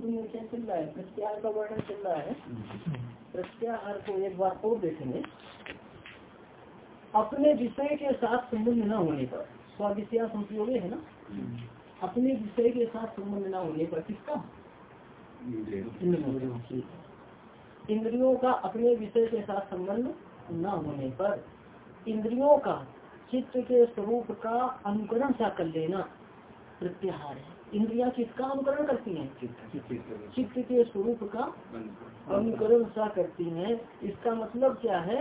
पूर्व में क्या चल रहा है प्रत्याहार का वर्णन चल रहा है। प्रत्याहार को एक बार और देखेंगे। अपने विषय के साथ संबंध न होने पर स्वादिशया संयोग है ना? अपने विषय के साथ संबंध न होने पर किसका? इंद्रियों का अपने विषय के साथ संबंध न होने पर, इंद्रियों का चित्त के स्वरूप का अनुकरण सा कर लेना प्रत्याहार है। इंद्रिया किसका अनुकरण करती हैं? चित्त के स्वरूप। का अनुकरण सा करती हैं। इसका मतलब क्या है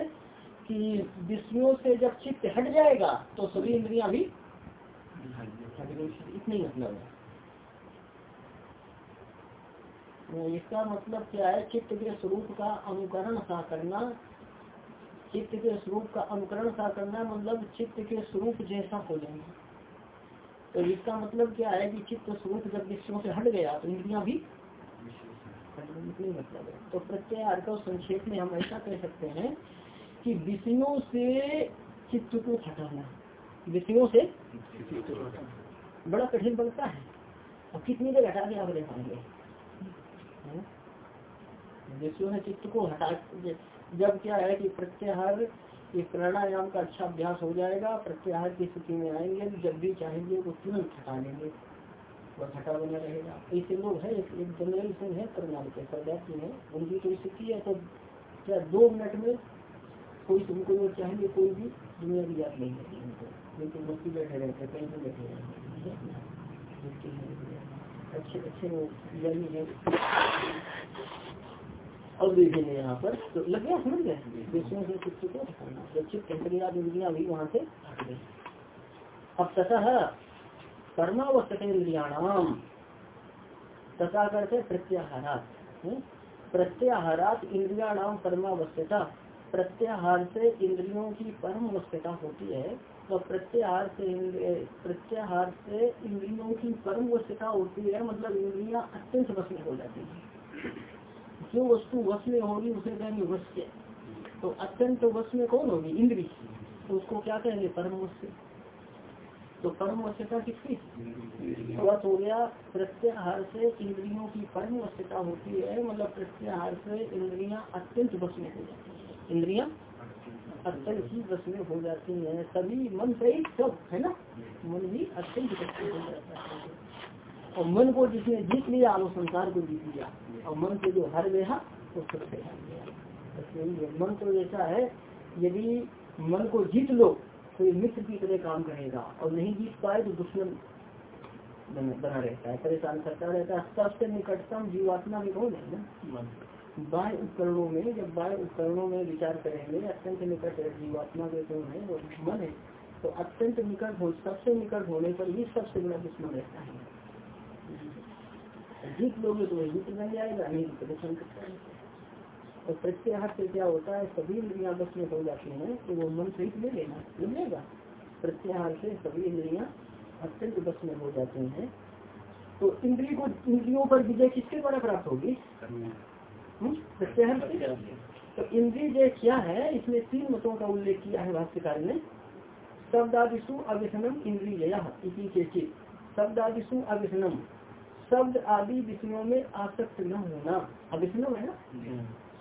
कि विषयों से जब चित्त हट जाएगा तो सभी इंद्रिया भी इतने मतलब है। इसका मतलब क्या है? चित्त के स्वरूप का अनुकरण सा करना चित्त के स्वरूप का अनुकरण सा करना मतलब चित्त के स्वरूप जैसा हो जाना तो इसका मतलब क्या है कि चित्त स्वरूप जब विषयों से हट गया तो इंद्रिया भी मतलब है तो प्रत्यय को संक्षेप में हम ऐसा कह सकते हैं कि विषयों से चित्त को हटाना, विषयों से बड़ा कठिन बनता है। और कितनी देर हटा के आप रह पाएँगे? विषयों से चित्त को हटा, जब क्या है कि प्रत्याहार ये प्राणायाम का अच्छा अभ्यास हो जाएगा, प्रत्याहार की स्थिति में आएँगे, जब भी चाहेंगे वो तुरंत हटा लेंगे। और हटा बना रहेगा। ऐसे लोग है, एक जनरल से है करनाल के सरदार है। उनकी कोई स्थिति है तो क्या दो मिनट में कोई उनको वो चाहेंगे, कोई भी दुनिया की याद नहीं है उनको। लेकिन बस्ती बैठे रहते कहीं भी बैठे रहते अच्छे अच्छे लोग है। अब देखेंगे यहाँ पर। तो लग गया, समझ गए? इंद्रिया भी, वहाँ से अब तथा कर्मावस्थ इंद्रियाणाम तथा करते प्रत्याहारात हम्म? प्रत्याहारात इंद्रियाणाम परमावस्था प्रत्याहार से इंद्रियों की परम अवस्था होती है तो प्रत्याहार से प्रत्याहार से इंद्रियों की परम अवस्था होती है मतलब इंद्रिया अत्यंत में हो जाती है। जो वस्तु वश में होगी, उसे कहेंगे वश्य तो अत्यंत वश में कौन होगी? इंद्री। तो उसको क्या कहेंगे? परम वश्य तो परम वश्यता किसकी? वश हो गया प्रत्याहार से इंद्रियों की परम वश्यता होती है मतलब प्रत्याहार से इंद्रिया अत्यंत वश में हो जाती है। इंद्रिया अत्यंत ही वश में हो जाती है। सभी मन सही सब, है ना? मन भी अत्यंत वश में हो जाता है। और मन को जिसने जीत लिया वो संसार को जीत लिया। और मन से जो हर गया वो सबसे हर गया। मन तो ऐसा है यदि मन को जीत लो तो ये मित्र की तरह काम करेगा। और नहीं जीत पाए तो दुश्मन बना रहता है परेशान करता रहता है। सबसे निकटतम जीवात्मा भी कौन है ना? बाह्य उपकरणों में जब बाह्य उपकरणों में विचार करेंगे अत्यंत निकट जीवात्मा के कौन है वो दुश्मन है तो अत्यंत निकट हो सबसे निकट होने पर ही सबसे बड़ा दुश्मन रहता है। जीत लोगे तो वही जीत बन जाएगा, नहीं तो है और प्रत्याहार से क्या होता है, सभी इंद्रिया बस में हो जाती हैं तो वो मन सहित ले लेना मिलेगा प्रत्याहार से सभी इंद्रिया अत्यंत बस में हो जाती हैं। तो इंद्रिय को, इंद्रियों पर विजय किसके द्वारा प्राप्त होगी? हम्म? प्रत्याहार से। तो इंद्रिय जय क्या है, इसमें तीन मतों का उल्लेख किया है भाष्यकार ने। शब्दादिशु अभिसनम इंद्रिय के चित शब्दादिशु अभिसनम शब्द आदि विषयों में आसक्त न होना। अभिष्णव है ना?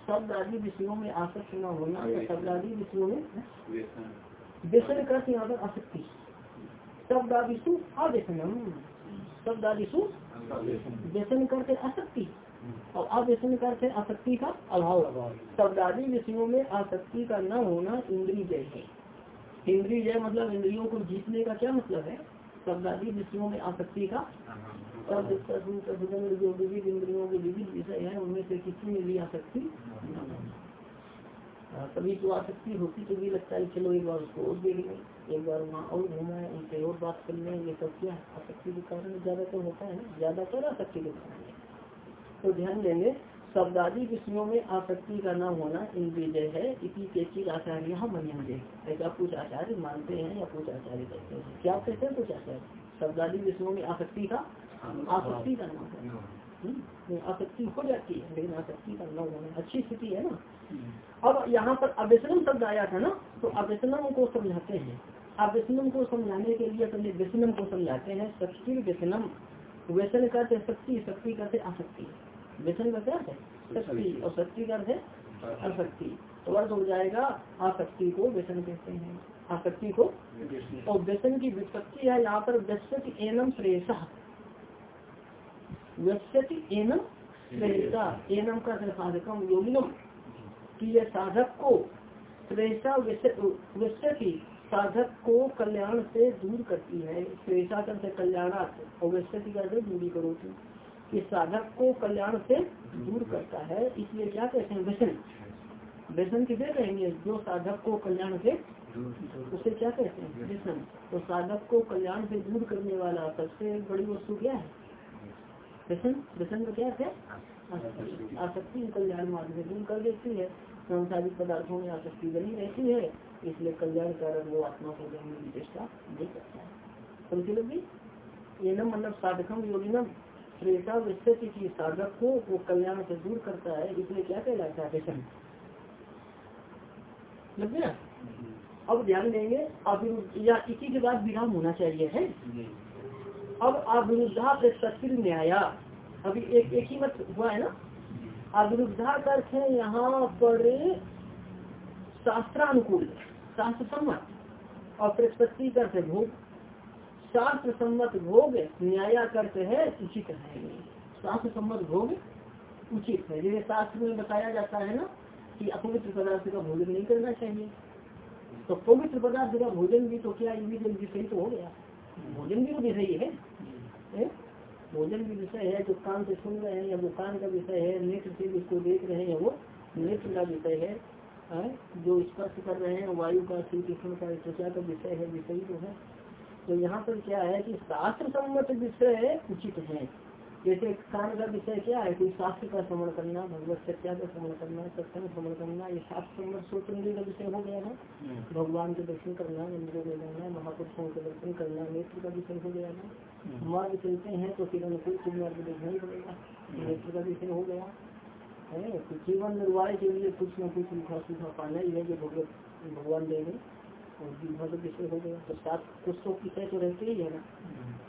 शब्द आदि विषयों में आसक्त न होना या शब्द आदि विषयों में व्यसन। कर यहाँ पर आसक्ति। शब्द आदिशु अव्यसनम। शब्द आदिशु व्यसन करते आसक्ति। और अव्यसन करते आसक्ति का अभाव शब्द आदि विषयों में आसक्ति का न होना इंद्रिय जय है। इंद्रिय जय मतलब इंद्रियों को जीतने का क्या मतलब है? शब्द आदि विषयों में आसक्ति का? जो विविध इंद्रियों के विविध विषय है उनमें से किसी में भी आसक्ति कभी तो आसक्ति होती तो भी लगता है चलो एक बार उसको और देख लें एक बार वहाँ और घूमा है उनसे और बात कर लें ये सब क्या आसक्ति के कारण ज़्यादातर होता है ज़्यादातर आसक्ति के कारण। तो ध्यान देंगे शब्दादी विषयों में आसक्ति का न होना इंद्रिय है। इसी के चीज़ आचार्य यहाँ मनियंगे ऐसा कुछ आचार्य मानते हैं या कुछ आचार्य कहते हैं? क्या कहते हैं कुछ आचार्य? शब्दादी विषयों में आसक्ति का? आसक्ति का नाम है हम्म, आसक्ति हो जाती है लेकिन आसक्ति का न होना। अच्छी स्थिति है ना? अब यहाँ पर अव्यसनम शब्द आया था ना तो अव्यसनम को समझाते हैं। अव्यसनम को समझाने के लिए अपने व्यसनम को समझाते हैं। शक्ति व्यसनम। व्यसन करते शक्ति शक्ति करते आसक्ति। व्यसन का क्या है? शक्ति। और शक्ति का अर्थ है अशक्ति तो अर्थ हो जाएगा आसक्ति को व्यसन कहते हैं। आसक्ति को और व्यसन की विपत्ति है यहाँ पर व्यस्त एनम श्रेयस। व्यस्त एनम श्रेयसा। एनम का साधकम योगिनम। कि यह साधक को श्रेषा व्यस्ती साधक को कल्याण से दूर करती है। श्रेषा कर कल्याणार्थ। और व्यस्ती कर दूरी करो कि साधक को कल्याण से दूर करता है। इसलिए क्या कहते हैं? व्यसन। व्यसन किसे कहेंगे? जो साधक को कल्याण से उसे क्या कहते हैं? व्यसन। तो साधक को कल्याण से दूर करने वाला सबसे बड़ी वस्तु क्या है? व्यसन। व्यसन का क्या है? आसक्ति। कल्याण मार्ग से दूर कर देती है। संसारिक पदार्थों में आसक्ति बनी रहती है। इसलिए कल्याण कारण वो आत्मा को जन्म की चेष्टा दे सकता है। समझे लगी ये न मतलब साधकम योगिनम। श्रेषा विस्तृति की साधक को वो कल्याण से दूर करता है इसलिए क्या कहलाता है व्यसन लग गया अब ध्यान देंगे या इसी के बाद विराम होना चाहिए है? अब अविरुद्धा प्रत्यक्ष न्याया अभी एक एक ही मत हुआ है ना? अविरुद्धा का अर्थ है यहाँ पर शास्त्रानुकूल शास्त्र सम्मत और प्रस्पत्ति का अर्थ भोग शास्त्र सम्मत भोग न्याया करते है, उचित है। शास्त्र सम्मत भोग उचित है। जैसे शास्त्र में बताया जाता है ना कि अपवित्र पदार्थ का भोजन नहीं करना चाहिए। तो पवित्र पदार्थ का भोजन भी तो क्या विषय तो हो गया। भोजन भी तो विषय है? भोजन भी विषय है, जो कान से सुन रहे हैं या वो कान का विषय है, नेत्र से जिसको देख रहे हैं वो नेत्र का विषय है? जो स्पर्श कर रहे हैं, वायु का श्री कृष्ण का, त्वचा का विषय है, विषय तो है। तो यहाँ पर क्या है कि शास्त्र सम्मत विषय उचित है जैसे कान का विषय क्या है कोई शास्त्र का श्रवण करना भगवत सत्या का श्रवण करना सत्संग श्रवण करना ये शास्त्र सम्मत सोचने का विषय हो गया ना हम्म। भगवान के दर्शन करना मंदिरों में जाना महापुरुषों के दर्शन करना नेत्र का विषय हो गया ना हम्म। मार्ग चलते हैं तो फिर अनुकूल कुछ मार्ग देखना ही पड़ेगा हम्म। नेत्र का विषय हो गया है तो जीवन निर्वाह के लिए कुछ न कुछ लिखा सूखा पाना ही है जो भगवत भगवान देंगे जीवन विषय हो गया। तो सात कुछ तो विषय तो रहते ही है ना।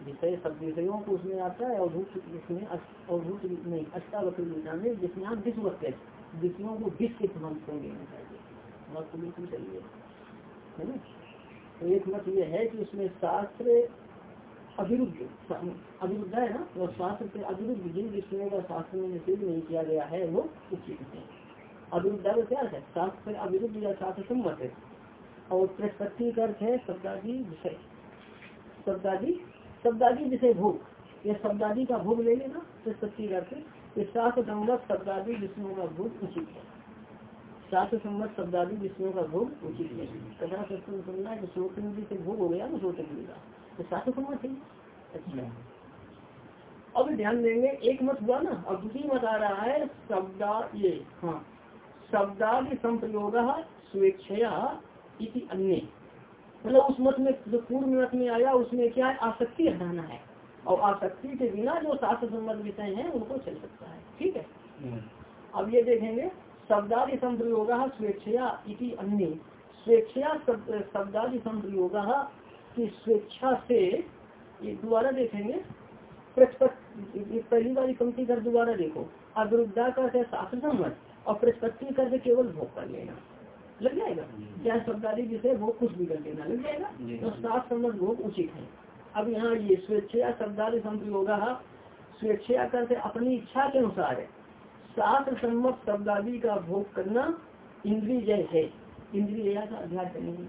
विषय सब विषयों को उसमें आता है अवधूत इसमें अवधूत नहीं अष्टावक्र गीता में जिसमें आप विश्व विषयों को विश्व के समान को लेना चाहिए मत बिल्कुल सही है ना? तो एक मत ये है कि उसमें शास्त्र अभिरुद्ध अभिरुद्ध है ना? और शास्त्र से अभिरुद्ध जिन विषयों का शास्त्र में निषेध नहीं किया गया है, वो उचित है। अभिरुद्ध क्या है? शास्त्र अभिरुद्ध या शास्त्र सम्मत है। और प्रस्पत्ति का अर्थ है शब्दादी विषय। शब्दादी शब्दादी विषय भोग। ये शब्दादी का भोग ले लेना तो सच्ची अर्थ शास्त्र संगत शब्दादी विष्णुओं का भोग उचित है। शास्त्र संगत शब्दादी विष्णुओं का भोग उचित है। कथा सत्संग सुनना है श्रोत से भोग हो गया ना श्रोत का तो शास्त्र संगत है। अच्छा। अब ध्यान देंगे, एक मत हुआ ना, अब दूसरी मत आ रहा है, शब्दा ये। हाँ। शब्दादि संप्रयोग स्वेच्छया इति अन्य। मतलब उस मत में जो पूर्व मत में आया उसमें क्या है? आसक्ति हटाना है। और आसक्ति के बिना जो शास्त्र संबंध विषय है उनको चल सकता है। ठीक है? हम्म। अब ये देखेंगे शब्दादि संप्रयोग स्वेच्छया इति अन्य। स्वेच्छया शब्दादि संप्रयोग की स्वेच्छा से दोबारा देखेंगे। पहली बार पंक्ति कर दोबारा देखो। अविरुद्धा का शास्त्र सम्मत और प्रतिपत्ति कर केवल भोग कर लेना। लग जाएगा। क्या शब्दादी जिसे वो कुछ भी कर देना लग जाएगा। तो सात संबंध भोग उचित है। अब यहाँ ये स्वेच्छा शब्दादि संप्रयोग स्वेच्छा करते अपनी इच्छा के अनुसार है। सात सम्मत शब्दादी का भोग करना इंद्रिय जय है। इंद्रिय का अध्याय करेंगे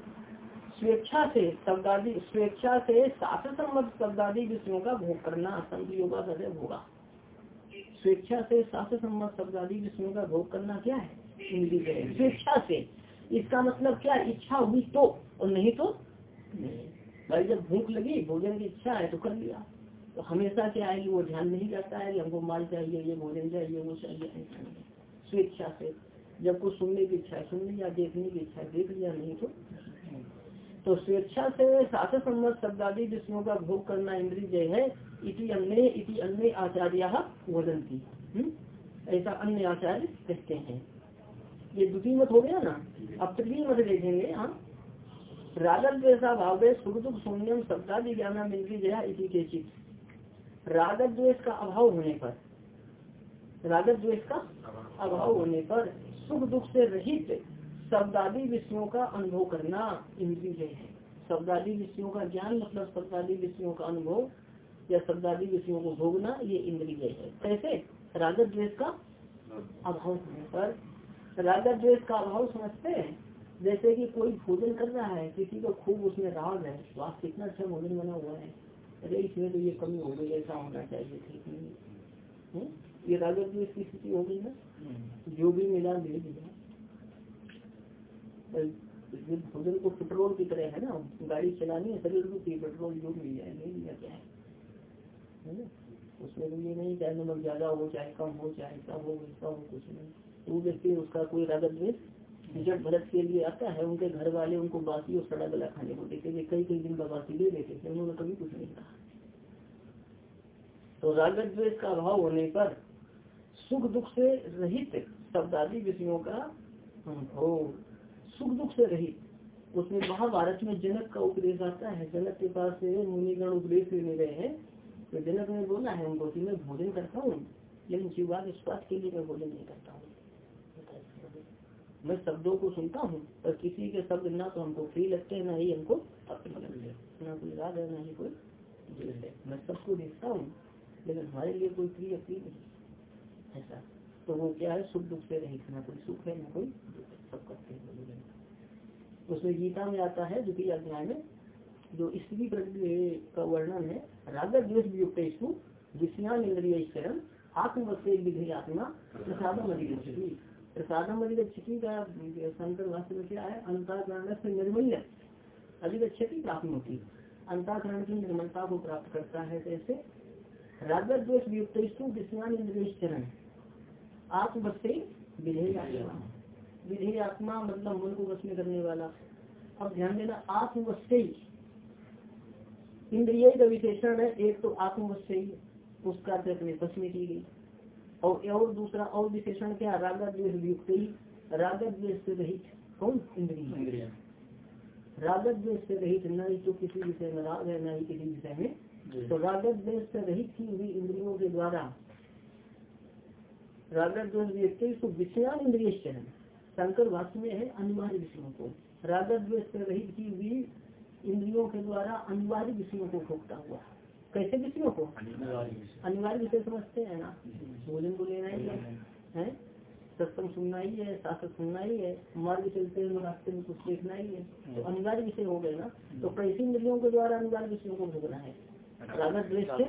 स्वेच्छा से शब्दादी स्वेच्छा से सात सम्मत शब्दादि विषयों का भोग करना संयोग होगा। स्वेच्छा से शास्त्र सम्मत शब्दादी विषयों का भोग करना क्या है? इंद्रिय स्वेच्छा से इसका मतलब क्या इच्छा हुई तो? और नहीं तो? नहीं। भाई जब भूख लगी, भोजन की इच्छा है तो कर लिया। तो हमेशा क्या है कि वो ध्यान नहीं जाता है कि हमको माल चाहिए, ये भोजन चाहिए, वो चाहिए स्वेच्छा से। जब कुछ सुनने की इच्छा है सुन लिया देखने की इच्छा है, देख लिया, नहीं तो? तो स्वेच्छा से शास्त्र संबंध शब्दादी विषयों का भोग करना इंद्रिय है, इति अन्य इति अन्य आचार्य वदंती हम्म? ऐसा अन्य आचार्य कहते हैं। ये द्वितीय मत हो गया ना? अब तृतीय मत देखेंगे हाँ रागत द्वेषा भाव सुख दुख शून्यम शब्दादि ज्ञान इंद्री जया इसी के चित रागत द्वेष का अभाव होने पर रागत द्वेष का अभाव होने पर सुख दुख से रहित शब्दादी विषयों का अनुभव करना इंद्रिय है। शब्दादी विषयों का ज्ञान मतलब शब्दादी विषयों का अनुभव या शब्दादी विषयों को भोगना, ये इंद्रिय है। कैसे? रागत द्वेष का अभाव होने पर रागत द्वेष का अभाव समझते हैं जैसे कि कोई भोजन कर रहा है किसी को खूब उसमें राग है तो आप कितना अच्छा भोजन बना हुआ है। अरे इसमें तो ये कमी हो गई ऐसा होना चाहिए ठीक नहीं हम्म? ये रागत द्वेष की स्थिति हो गई ना? जो भी मिला दे दिया भोजन को पेट्रोल की तरह है ना गाड़ी चलानी है शरीर रूपी पेट्रोल जो मिल जाए ले लिया क्या है उसमें भी ये नहीं चाहे नमक ज़्यादा हो चाहे कम हो चाहे कम हो ऐसा हो कुछ नहीं। तो वो व्यक्ति उसका कोई रागत द्वेष जब भरत के लिए आता है, उनके घर वाले उनको बासी और सड़ा गला खाने को देते थे कई कई दिन का बासी ले लेते थे उन्होंने कभी कुछ नहीं कहा। तो रागत द्वेष का अभाव होने पर सुख दुख से रहित शब्दादी विषयों का अनुभव सुख दुख से रहित, उसमें महाभारत में जनक का उपदेश आता है। जनक के पास मुनिगण उपदेश लेने गए हैं। तो जनक ने बोला है, उनको कि मैं भोजन करता हूँ, लेकिन जीवा स्वास्थ्य के लिए मैं भोजन नहीं करता हूँ। मैं शब्दों को सुनता हूँ, पर किसी के शब्द ना तो हमको फ्री लगते हैं, ना ही हमको अपने लगते ना कोई राग है, ना ही कोई है। मैं सबको देखता हूँ, लेकिन हमारे लिए कोई प्रिय प्रिय नहीं ऐसा। तो वो क्या है? सुख दुख से रहित ना कोई सुख है, ना कोई सब करते हैं उसमें गीता में आता है, द्वितीय अध्याय में, जो स्त्री का वर्णन है, राग द्वेष युक्त विषयान इंद्रिय आत्मवत्य विधि आत्मा प्रसादम अधिगछति प्रसादम अधिगछति का शंकर में क्या है? अंताकरण से निर्मल्य अधिगछति प्राप्त होती। अंताकरण की निर्मलता को प्राप्त करता है इंद्रिय चरण। आत्मवत्य विधेय विधेय आत्मा मतलब मन को वश में करने वाला। अब ध्यान देना आत्मवत्य इंद्रिय का विशेषण है, एक तो आत्मवश्य उसका अपने में की गई। और और दूसरा और विशेषण क्या? रागा द्वेष युक्त ही राग द्वेष से रहित कौन? इंद्रिय। राग द्वेष से रहित न ही तो किसी विषय में राग है न ही किसी विषय में। तो राग द्वेष से रहित की हुई इंद्रियों के द्वारा। राग द्वेष व्यक्ति विषयान इंद्रिय शंकर भाष्य में है अनिवार्य विषयों को। राग द्वेष से रहित की हुई इंद्रियों के द्वारा अनिवार्य विषयों को भोगता हुआ। कैसे विषयों को? अनिवार्य विषय। समझते हैं ना। भोजन को लेना ही है सत्संग सुनना ही है शास्त्र सुनना ही है मार्ग चलते हुए रास्ते में कुछ देखना ही है। तो अनिवार्य विषय हो गए ना। तो कैसी इंद्रियों के द्वारा अनिवार्य विषयों को भोगना है। रागत द्वेष से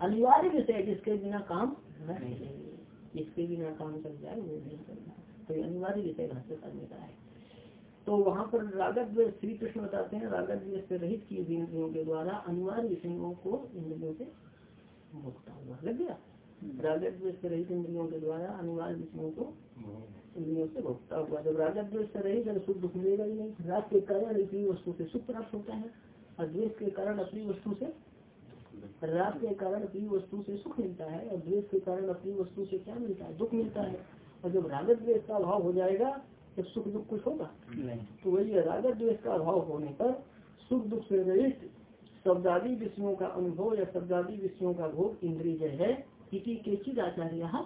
अनिवार्य विषय जिसके बिना काम जिसके बिना काम चल जाए वो नहीं करना तो अनिवार्य विषय भाष्य करने का है। तो वहाँ पर रागत श्री कृष्ण बताते हैं रागत से रहित की इंद्रियों के द्वारा अनिवार्य विषयों को इंद्रियों से भोगता हुआ। लग गया? हम्म। रागत से रहित इंद्रियों के द्वारा अनिवार्य विषयों को इंद्रियों से भोगता हुआ। जब रागत से रहित अगर सुख दुख मिलेगा ही नहीं। राग के कारण अपनी वस्तु से सुख प्राप्त होता है और द्वेष के कारण अपनी वस्तु से राग के कारण अपनी वस्तु से सुख मिलता है और द्वेष के कारण अपनी वस्तु से क्या मिलता है? दुख मिलता है। और जब रागत द्वेष का अभाव हो जाएगा तो सुख दुख कुछ होगा? नहीं। तो वही रागत द्वेष का अभाव होने पर सुख दुख से रहित शब्दादी विषयों का अनुभव या शब्दादी विषयों का भोग इंद्रिय है इसी केचित आचार्य हाँ,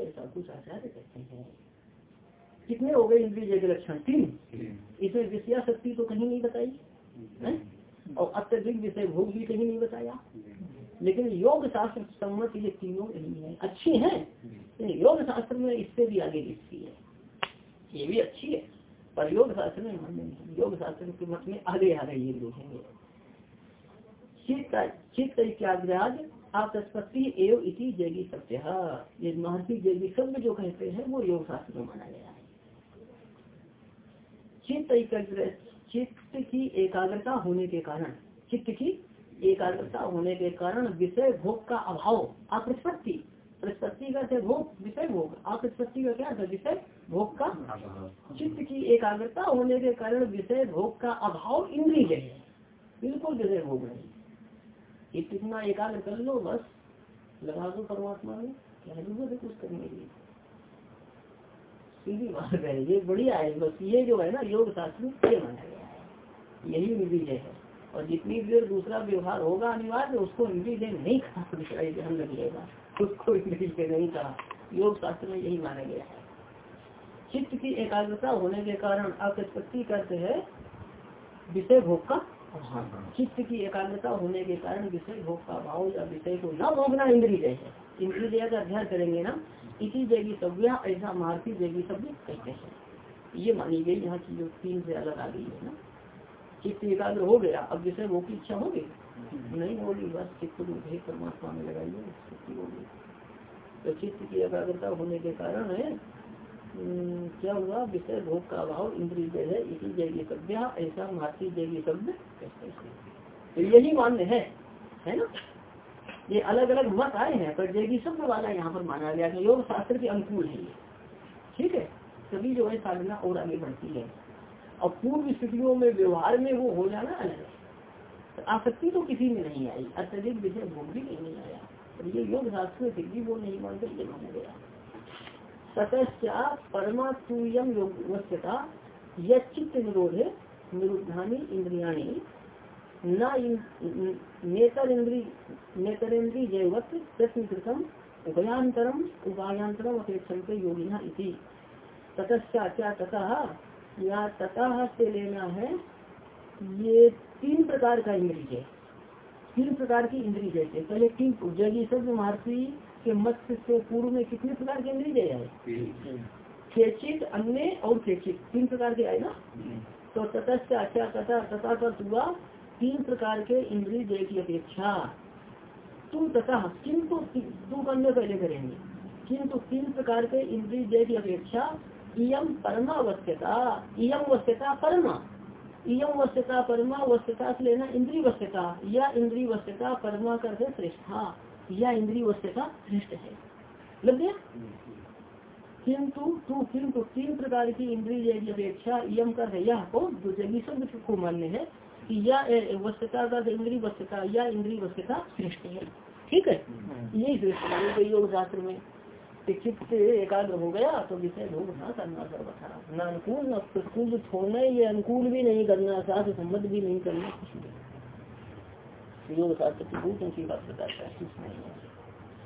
ऐसा कुछ आचार्य कहते हैं। कितने हो गए इंद्रिय के लक्षण? तीन। इसमें विषया शक्ति तो कहीं नहीं बताई और अत्यधिक विषय भोग भी कहीं नहीं बताया। लेकिन योग शास्त्र सम्मत ये तीनों नहीं है। अच्छी है योग शास्त्र में इससे भी आगे लिखती है। ये भी अच्छी है, पर योग शास्त्र में मान्य नहीं योग शास्त्र के मत में आगे आ रही है। देखेंगे चित्त इत्याग्राज आपत्ति एवं इति जैगी सत्य। ये महर्षि जैगी शब्द जो कहते हैं, वो योग शास्त्र में माना गया है। चित्त चित्त की एकाग्रता होने के कारण, चित्त की एकाग्रता होने के कारण विषय भोग का अभाव अप्रतिपत्ति प्रतिपत्ति का भोग, विषय भोग। अप्रतिपत्ति का क्या था? विषय भोग का चित्त की एकाग्रता होने के कारण विषय भोग का अभाव इंद्रिय है। बिल्कुल विषय भोग नहीं। कितना एकाग्र कर लो बस। लगा दो परमात्मा में। क्या ज़रूरत है कुछ करने की? सीधी बात है। ये बढ़िया है। बस ये जो है ना, योग शास्त्र, ये माना गया है। यही विजय है। और जितनी देर दूसरा व्यवहार होगा अनिवार्य उसको इंद्री से नहीं कहा ध्यान रखिएगा उसको इंद्री से नहीं कहा। योग शास्त्र में यही माना गया है। चित्त की एकाग्रता होने के कारण अप्रति करते हैं विषय भोग का चित्त की एकाग्रता होने के कारण विषय भोग का भाव या विषय को न भोगना इंद्रिय है। इंद्रिय का अध्ययन करेंगे ना इसी जैगी सभ्या ऐसा महारती जैगी सभ्य कहते हैं। ये मानी गई यहाँ की जो तीन से अलग आ गई है ना। चित्त एकाग्र हो गया अब विषय भोग की इच्छा होगी नहीं होगी बस चित्त को भेद परमात्मा में लगाइए होगी। तो चित्त की एकाग्रता होने के कारण है हम्म, क्या हुआ? विषय भोग का अभाव इंद्रिय है इसी जैगी सभ्या ऐसा महारती जैगी शब्द तो यही मान्य है है ना? ये अलग अलग मत आए हैं पर जैगी शब्द वाला यहाँ पर माना गया योग शास्त्र के अनुकूल है ये। ठीक है? तभी जो है साधना और आगे बढ़ती है। और पूर्व स्थितियों में व्यवहार में वो हो जाना है। तो आसक्ति तो किसी में नहीं आई। अत्यधिक विषय भोग भी नहीं आया। ये योग शास्त्र फिर भी वो नहीं मानते ये माना गया। सतश्चा परमात्म योग्यता निरोध निरुद्धानी उभयांतरम उपायांतरम अपेक्षन्ते योगिना इति। ततश्चा ततः या ततः से लेना है ये तीन प्रकार का इंद्रिय है। तीन प्रकार की इंद्रिय जैसे पहले तीन जगी शब्द महर्षि के मत से पूर्व में कितने प्रकार के इंद्रिय है? खेचित अन्य और खेचित तीन प्रकार के आए ना? तो ततश्चा अच्छा तथा तथा का हुआ तीन प्रकार के इंद्रिय जय की अपेक्षा। तुम तथा किंतु तुम अन्य पहले करेंगे। किंतु तीन प्रकार के इंद्रिय जय की अपेक्षा इयम परमावस्थ्यता इयम वस्त्यता परमा। इयम वस्त्यता परमा वस्त्यता से लेना इंद्री वस्त्यता या इंद्री वस्त्यता परमा कर श्रेष्ठा या इंद्री वस्त्यता श्रेष्ठ है। लग गया? किंतु तू किंतु तीन प्रकार की इंद्रिय अपेक्षा यम कर है यह को शब्द को मान्य है कि या वस्त्यता का इंद्री वस्त्यता या इंद्री वस्त्यता श्रेष्ठ है। ठीक है? यही श्रेष्ठ योग शास्त्र में। चित्त से एकाग्र हो गया तो विषय भोग न करना सर्वथा न अनुकूल, न प्रतिकूल छोड़ना ये अनुकूल भी नहीं करना, साथ संबद्ध भी नहीं करना योग शास्त्र की बहुत ऊँची बात बताता है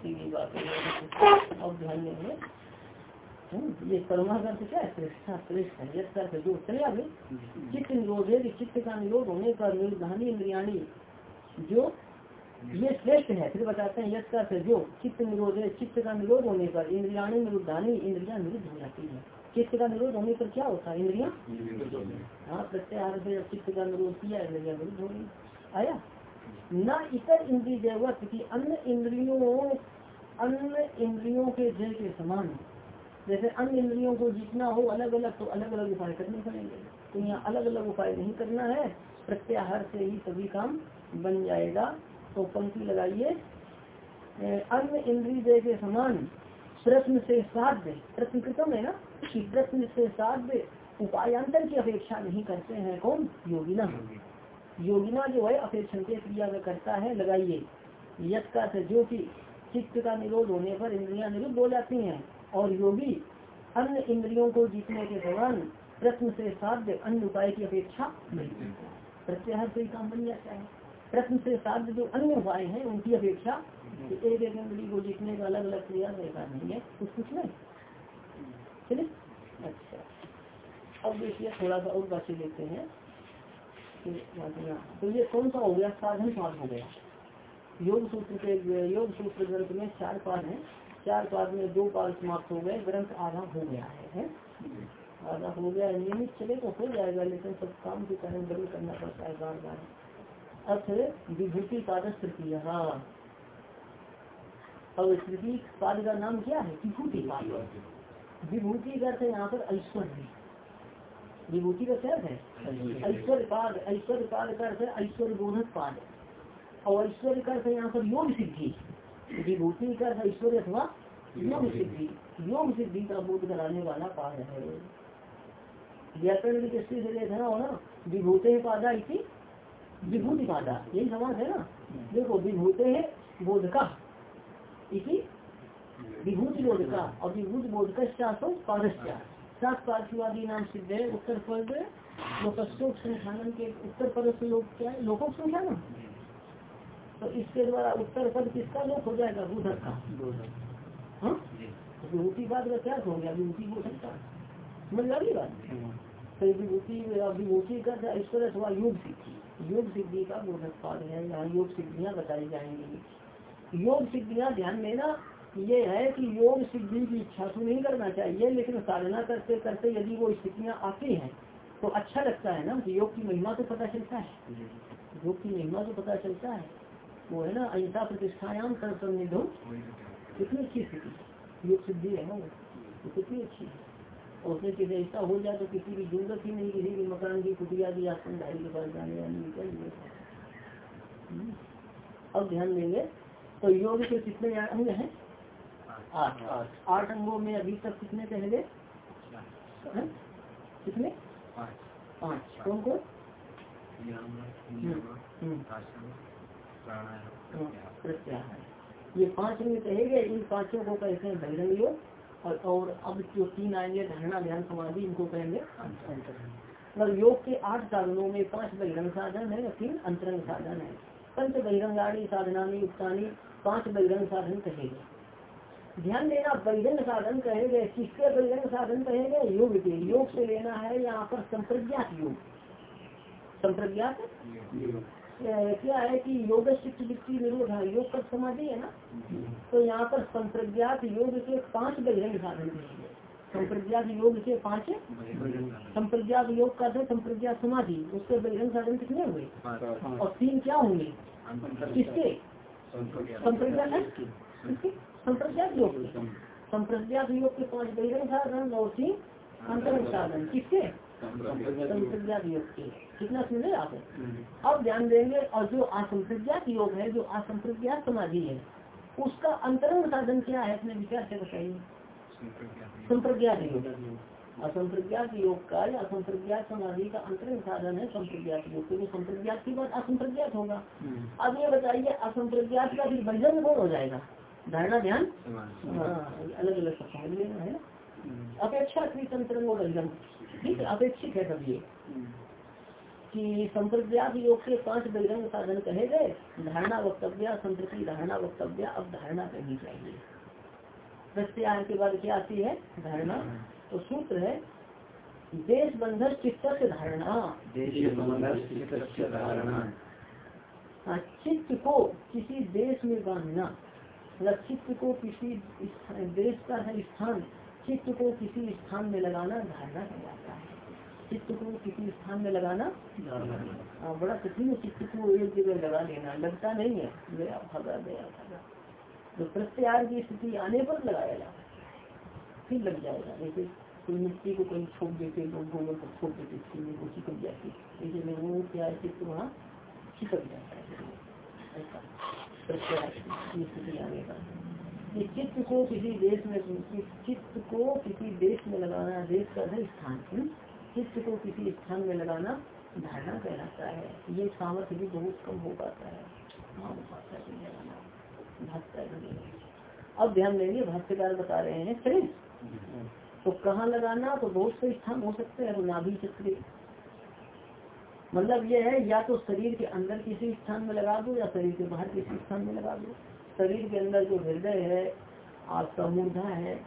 है। बात है और ध्यान देंगे ये क्या है? श्रेष्ठा श्रेष्ठ है यथ जो चले आगे। चित्त निरोध है चित्त का निरोध होने पर निर्धानी इंद्रियाणी, जो ये श्रेष्ठ है, फिर बताते हैं यश का जो चित्त निरोध है, चित्त का निरोध होने पर इंद्रियाणी निरुद्धानी इंद्रिया निरुद्ध हो जाती है। चित्त का निरोध होने पर क्या होता है, इंद्रिया? हाँ प्रत्याहार चित्त का निरोध किया, इंद्रिया निरुद्ध हो आया? न इतर इंद्रिय जैवत की अन्य इंद्रियों अन्य इंद्रियों के जय के समान जैसे अन्य इंद्रियों को जीतना हो अलग अलग तो अलग अलग उपाय करने पड़ेंगे। तो यहाँ अलग अलग उपाय नहीं करना है, प्रत्याहार से ही सभी काम बन जाएगा। तो पंक्ति लगाइए। अन्य इंद्रिय के समान प्रश्न से साध्य प्रश्न कृतम है ना? कि प्रश्न से साध्य उपायांतर की अपेक्षा नहीं करते हैं कौन? योगिना। योगिना। जो है अपेक्षा क्रिया में करता है लगाइए। यश का जो कि चित्त का निरोध होने पर इंद्रियाँ निरुद्ध हो जाती हैं। और योगी अन्य इंद्रियों को जीतने के दौरान प्रश्न से साध्य अन्य उपाय की अपेक्षा नहीं प्रत्याहार से ही काम बन जाता है। प्रश्न से साध्य जो अन्य उपाय हैं उनकी अपेक्षा एक एक इंद्री को जीतने का अलग अलग क्रिया बेकार नहीं है कुछ कुछ नहीं। चलिए अच्छा। अब देखिए थोड़ा सा और बातें लेते हैं। तो ये कौन सा हो गया? साधन पाद हो गया। योग सूत्र के योग सूत्र ग्रंथ में चार पाद हैं। चार पाद में दो पाद समाप्त हो गए ग्रंथ आधा हो गया है, है? आधा हो गया नियमित चले तो हो जाएगा लेकिन सब काम के कारण बदल करना पड़ता है बार बार अर्थ विभूति पाद तृतीय। अब तृतीय पाद का नाम क्या है? विभूति पाद। विभूति का अर्थ यहाँ पर ऐश्वर्य। विभूति का क्या है? ऐश्वर्य पाद। ऐश्वर्य पाद का अर्थ है ऐश्वर्य बोधक पाद। और ऐश्वर्य का अर्थ यहाँ पर योग सिद्धि। विभूति का अर्थ ऐश्वर्य अथवा योग सिद्धि। योग सिद्धि का बोध कराने वाला पाद है। व्याकरण की दृष्टि से देखना हो ना? विभूति पादा इसी विभूति बाधा। यही समाज है ना? देखो विभूते है बोधका। इसी विभूति बोधका। और विभूति बोधका पारस्या सात पार्थिवादी नाम सिद्ध है। उत्तर पद लोकोत्सव संख्यान के उत्तर पद से लोग क्या है? लोकों संख्यान तो इसके द्वारा उत्तर पद किसका लोक हो जाएगा? बुधर का हाँ विभूति बात का क्या हो गया? विभूति सकता समझ आ बात। तो विभूति विभूति का ईश्वर अथवा योग सिद्धि योग सिद्धि का बोधक पाद है, यहाँ योग सिद्धियाँ बताई जाएँगी। योग सिद्धियाँ ध्यान देना ये है कि योग सिद्धि की इच्छा तो नहीं करना चाहिए, लेकिन साधना करते करते यदि वो स्थितियाँ आती हैं तो अच्छा लगता है ना योग की महिमा तो पता चलता है। योग की महिमा तो पता चलता है। वो है ना, अहिंसा प्रतिष्ठायाम सन्निधो कितनी अच्छी स्थिति योग सिद्धि है ना वो। कितनी अच्छी है। उसमें किसी ऐसा हो जाए तो किसी की ज़रूरत ही नहीं किसी की मकान की कुटिया की आसन भाई के पास जाने वाली चाहिए। हम्म। अब ध्यान देंगे तो योग के कितने अंग हैं? आठ। आठ। अंगों में अभी तक कितने पहले कितने? पाँच। कौन कौन? प्रत्याहार। ये पाँच अंग कहे गए इन पाँचों को कहते हैं बहिरंग योग? और, और अब जो तीन आएँगे धारणा ध्यान समाधि इनको कहेंगे मतलब योग के आठ साधनों में पाँच बहिरंग साधन है तीन अंतरंग साधन है। पंच बहिरंगाणी साधना में युक्तानी पाँच बहिरंग साधन कहेंगे। ध्यान देना परिजन साधन कहे गए किसके परिजन साधन कहे गए योग के। योग से लेना है यहाँ पर संप्रज्ञात योग। संप्रज्ञात? क्या है कि योग शिक्ष वृत्ति निरोध है, योग का समाधि है ना? तो यहाँ पर संप्रज्ञात योग के पाँच बहिरंग साधन संप्रज्ञात योग के पाँच संप्रज्ञात योग का संप्रज्ञात समाधि, उसके बहिरंग साधन कितने हुए? और तीन क्या होंगे? किसके? संप्रज्ञात संप्रज्ञात योग संप्रज्ञात योग के पाँच बहिरंग साधन और तीन अंतरंग साधन। किसके? संप्रज्ञात योग के कितना सुने आप? अब ध्यान देंगे और जो असंप्रज्ञात योग है जो असंप्रज्ञात समाधि है उसका अंतरंग साधन क्या है? अपने विचार से बताइए। संप्रज्ञात योग असंप्रज्ञात योग का या असंप्रज्ञात समाधि का अंतरंग साधन है संप्रज्ञात योग क्योंकि संप्रज्ञात की बात असंप्रज्ञात होगा। अब ये बताइए असंप्रज्ञात का भी भजन कौन हो जाएगा? धारणा ध्यान? अलग अलग समझ लेना है अपेक्षा तंत्र बंधन ठीक है अपेक्षित है सब ये कि संप्रज्ञात योग के पाँच बहिरंग साधन कहे गए धारणा वक्तव्य संतृप्ति धारणा वक्तव्य अब धारणा करनी चाहिए प्रत्याहार के बाद क्या आती है? धारणा. तो सूत्र है देश बंधन चित्त से धारणा। हाँ, चित्त को किसी देश में बांधना मतलब चित्त को किसी देश का है स्थान चित्त को किसी स्थान में लगाना धारणा कहलाता है। चित्त को किसी स्थान में लगाना हाँ। बड़ा कठिन चित्त को एक जगह लगा लेना। लगता नहीं है। गया भागा, गया तो प्रत्यार की स्थिति आने पर लगाया जाता फिर लग जाएगा। जैसे कोई मिट्टी को कहीं छोड़ देते, लोग गोबर को छोड़ देते छीने को चिपक जाती। जैसे वो क्या चित्त? वहाँ चिपक जाता है। ऐसा। चित्त को किसी देश में चित्त को किसी देश में लगाना, देश का है स्थान चित्त को किसी स्थान में लगाना धारणा कहलाता है। ये सामर्थ्य भी बहुत कम हो पाता है। अब ध्यान देंगे, भाष्यकार बता रहे हैं शरीर तो कहाँ लगाना तो बहुत से स्थान हो सकते हैं, नाभि चक्र मतलब यह है, या तो शरीर के अंदर किसी स्थान में लगा दो, या शरीर के बाहर किसी स्थान में लगा दो। शरीर के अंदर जो हृदय है आपका मूर्धा है,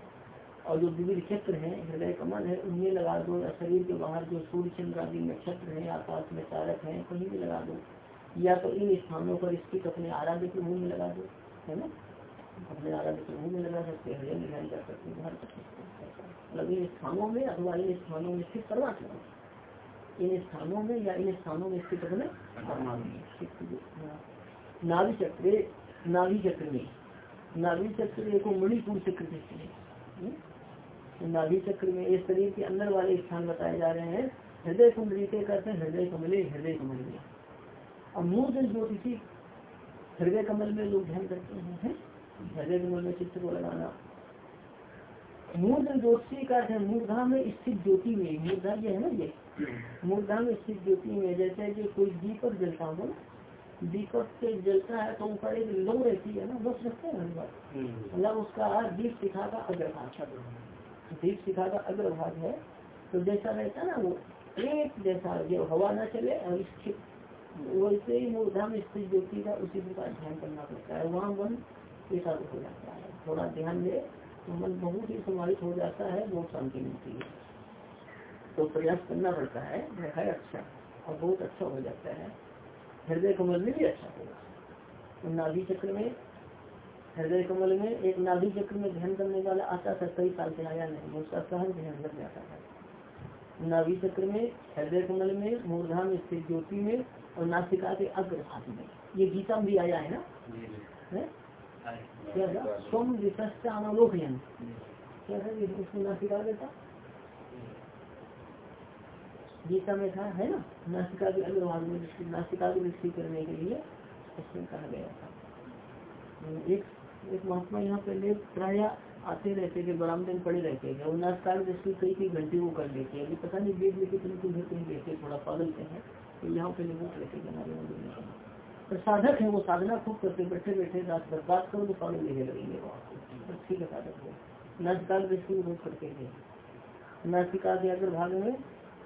और जो विविध क्षेत्र है, हृदय कमल है उनमें लगा दो, या शरीर के बाहर जो सूर्य चंद्र आदि नक्षत्र है, आकाश में तारक है, कहीं भी लगा दो। या तो इन स्थानों पर स्थित अपने आराध्य के मुँह में लगा दो, है ना? अपने आराध्य के मुँह में लगा सकते हृदय में ध्यान कर सकते सकते मतलब इन स्थानों में अथवा इन स्थानों में स्थित सकते इन स्थानों में या इन स्थानों में स्थित अपने नाभि चक्र नाभि चक्र में। नाभि चक्र को मणिपुर चक्र कहते हैं। हम्म? चक्र में इस शरीर के अंदर वाले स्थान बताए जा रहे हैं। हृदय कुंडली के कहते हैं? हृदय कमले हृदय कमल में और मूर्ध ज्योतिषी हृदय कमल में लोग ध्यान करते हैं हृदय कमल में चित्र को लगाना। मूर्ध ज्योतिषी का है, मूर्धा में स्थित ज्योति में, मूर्धा ये है ना ये? मूर्धा में स्थित ज्योति में जैसे कि कोई दीपक जलता हो दीपक से जलता है तो ऊपर एक लो रहती है ना बस रखते हैं हम्म। मतलब उसका दीप शिखा का अग्रभाग। दीप शिखा का अग्रभाग है। तो जैसा रहता ना वो एक जैसा जब हवा न चले और वैसे ही मूर्धाम स्थित ज्योति का उसी प्रकार ध्यान करना पड़ता है। वहाँ मन ऐसा हो जाता है। थोड़ा ध्यान दे तो मन बहुत ही समाहित हो जाता है बहुत शांति मिलती है। तो प्रयास करना पड़ता है है अच्छा और बहुत अच्छा हो जाता है। हृदय कमल में भी अच्छा होगा। नाभि चक्र में हृदय कमल में एक नाभि चक्र में ध्यान करने वाला आता था कई साल से आया नहीं उसका सहज ध्यान लग जाता था? नाभि चक्र में हृदय कमल में मूर्धाम स्थित ज्योति में और नासिका के अग्रभाग में। ये गीता में भी आया है ना? क्या था? स्वम विशस्त अनलोकयन क्या था नासिका देता गीता में था, है ना? नासिका के अग्रभाग में नासिका को दृष्टि करने के लिए उसमें कहा गया था। एक एक महात्मा यहाँ पहले प्राय आते रहते थे बराम दिन पड़े रहते थे। और नाचकार दृष्टि कई कई घंटे वो कर देते हैं। अभी पता नहीं वेद में कितने कितने कहीं देते थोड़ा पागल के हैं तो यहाँ पे लोग रहते थे पर साधक है, वो साधना खूब करते बैठे बैठे रात भर बात करो तो पागल लेने लगेंगे वो ठीक है साधक। है नाचकार दृष्टि वो करते थे। नाचिका के अग्र भाग में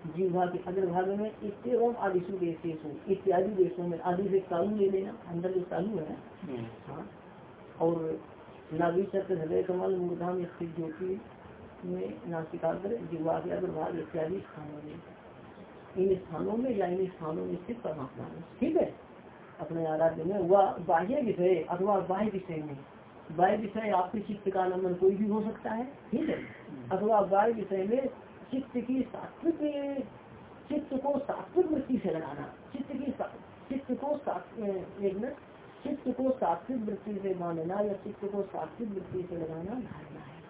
जीवा के अग्र भाग में इतम आदिशु देशेशु इत्यादि देशों में आदि से चालू ले लेना अंदर जो चालू है हाँ और नाभि चक्र हृदय कमल मूर्धाम स्थित ज्योति में नासिकाग्र जीवा के अग्र भाग इत्यादि स्थानों में। इन स्थानों में या इन स्थानों में स्थित परमात्मा है। ठीक है? अपने आराध्य में वह बाह्य विषय अथवा बाह्य विषय में। बाह्य विषय आपके चित्त का नंबर कोई भी हो सकता है ठीक है? अथवा बाह्य विषय में चित्त की सात्विक चित्त को सात्विक वृत्ति से लगाना चित्त की चित्त को एक मिनट चित्त को सात्विक वृत्ति से मानना या चित्त को सात्विक वृत्ति से लगाना धारणा है।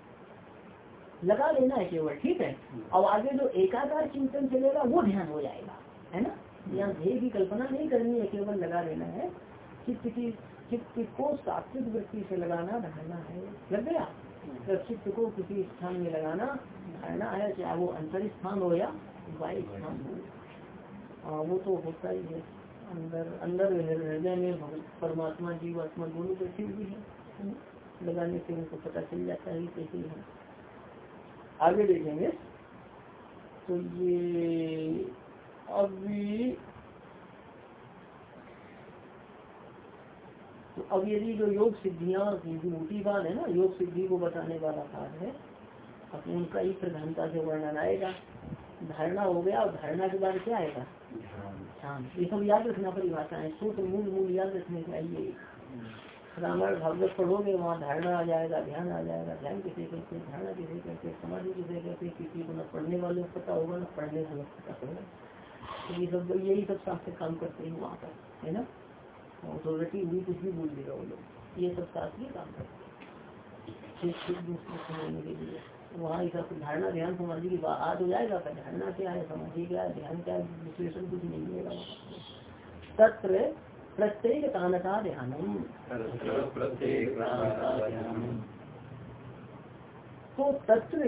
लगा लेना है केवल ठीक है? अब आगे जो एकाकार चिंतन चलेगा वो ध्यान हो जाएगा है ना? यहाँ ध्येय की कल्पना नहीं करनी है केवल लगा लेना है। चित्त की चित्त को सात्विक वृत्ति से लगाना धारणा है। लग गया? जब चित्त को किसी स्थान में लगाना धारणा है चाहे वो अंतर स्थान हो या वायु स्थान हो। वो तो होता ही है। अंदर अंदर हृदय में परमात्मा जीव आत्मा दोनों बैठे हुए है लगाने से उनको पता चल जाता है कैसे है। आगे देखेंगे। तो ये अभी तो अब यदि जो योग सिद्धियाँ मूर्तिवान है ना, योग सिद्धि को बताने वाला पाठ है अब उनका ही प्रधानता से वर्णन आएगा। धारणा हो गया और धारणा के बाद क्या आएगा? ध्यान। ये सब याद रखना परिभाषा है सूत्र मूल मूल याद रखने चाहिए रामायण भागवत पढ़ोगे वहाँ धारणा आ जाएगा ध्यान आ जाएगा। ध्यान किसे कहते हैं? धारणा किसे कहते हैं? समाधि किसे कहते हैं? किसी को न पढ़ने वाले को पता होगा न पढ़ने वाले को पता होगा। तो ये सब यही सब शास्त्र काम करते हैं वहाँ पर है ना? अथॉरिटी हुई कुछ भी बोल देगा वो लोग। ये सब शास्त्रीय काम करते हैं। के लिए। वहाँ ऐसा धारणा ध्यान समाधि की बात आ तो जाएगा पर धारणा क्या है समाधि क्या है ध्यान क्या है विश्लेषण कुछ नहीं है तत्र प्रत्येक तानता ध्यानम। तो तत्व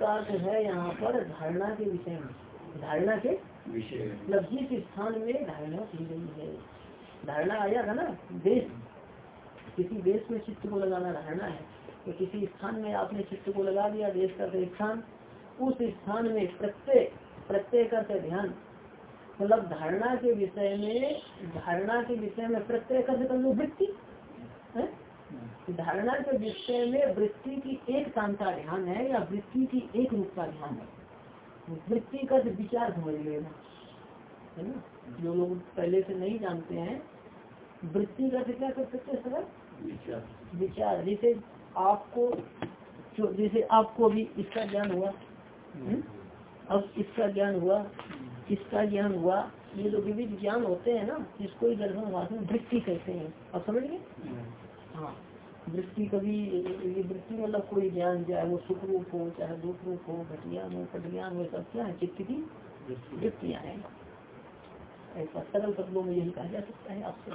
का है यहाँ पर धारणा के विषय में। धारणा के विषय मतलब जिस स्थान में धारणा की गई है। धारणा आया था ना देश। किसी देश में चित्त को लगाना धारणा है। तो किसी स्थान में आपने चित्त को लगा दिया देश का स्थान उस स्थान में प्रत्येक प्रत्येक का ध्यान मतलब धारणा के विषय में धारणा के विषय में प्रत्येक कर कर लो वृत्ति धारणा के विषय में वृत्ति की एक कांता ध्यान है या वृत्ति की एक रूप का ध्यान है? वृत्ति का विचार समझ लेना है ना? जो लोग पहले से नहीं जानते हैं वृत्ति का क्या कर सकते सर? विचार जैसे आपको, जो जैसे आपको अभी इसका ज्ञान हुआ हम्म? अब इसका ज्ञान हुआ, इसका ज्ञान हुआ, ये जो विविध ज्ञान होते हैं ना इसको ही दर्शन भाषण वृत्ति कहते हैं। अब समझ गए? हाँ। वृत्ति कभी, ये वृत्ति मतलब कोई ज्ञान, चाहे वो सुख रूप हो, चाहे दुख रूप हो घटियान हो पटज्ञान हो सब क्या है? चित्त की वृत्तियाँ हैं। ऐसा सरल शब्दों में यही कहा जा सकता है आपसे।